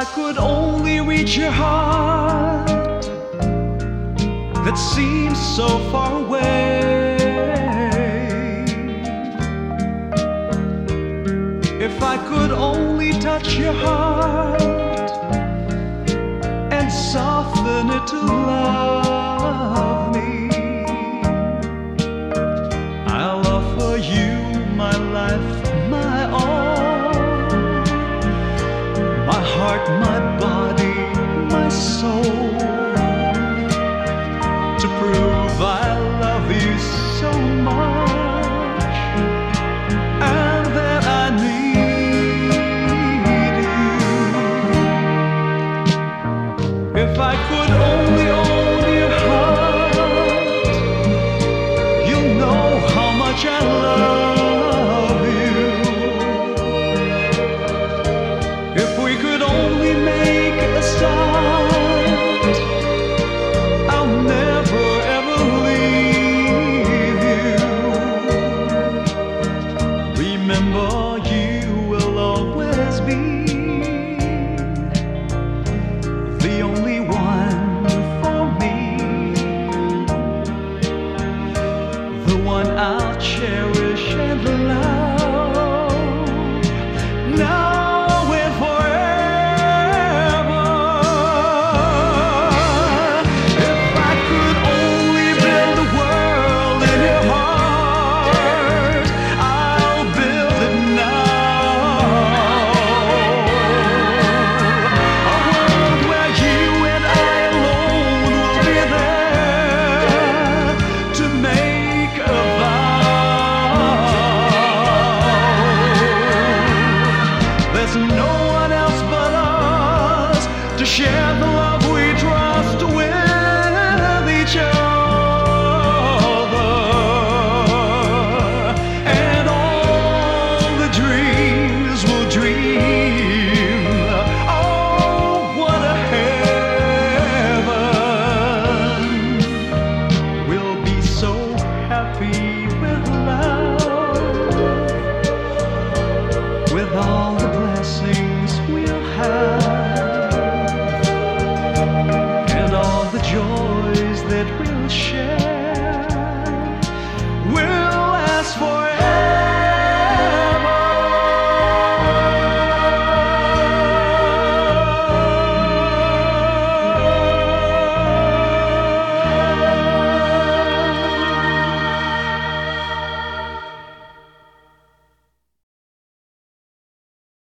I could only reach your heart that seems so far away. If I could only touch your heart and soften it to love me, I'll offer you my life. jealous. joys that we'll share.